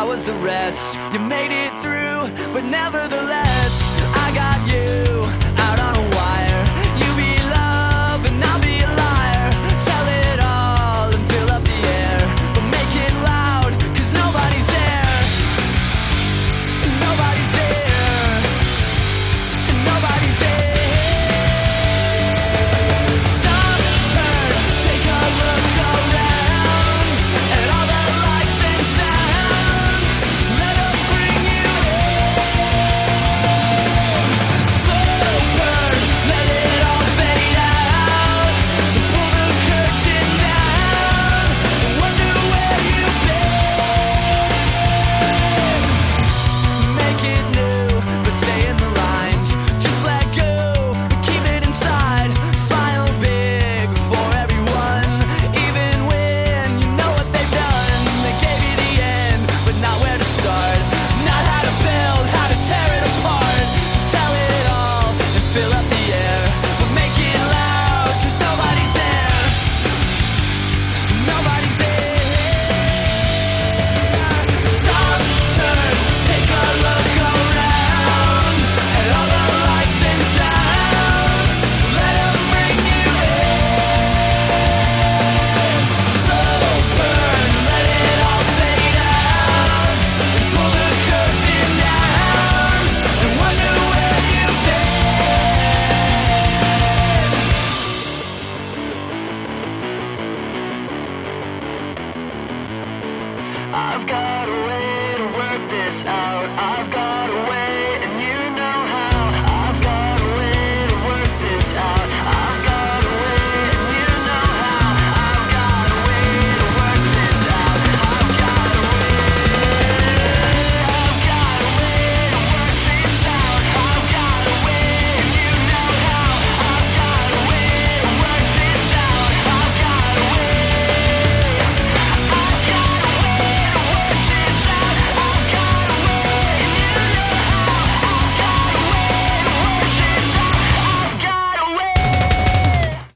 I was the rest. You made it through, but nevertheless. I've got a way to work this out. I've got